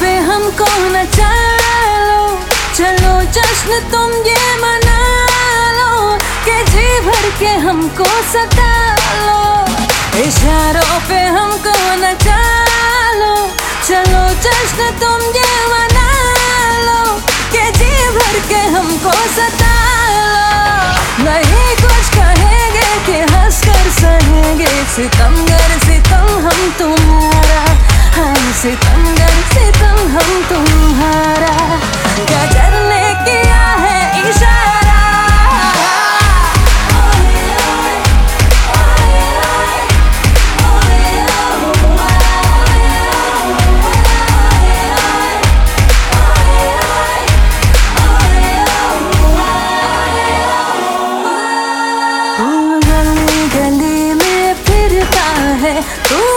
पे हमको न चलो चलो, जश्न तुम ये मना लो के जी भर के हमको सता लो। इशारों पे हमको न चलो चलो, जश्न तुम ये मना लो के जी भर के हमको सता लो। नहीं कुछ कहेंगे कि हंस कर सहेंगे सितमगर सितम हम तुम्हारे tu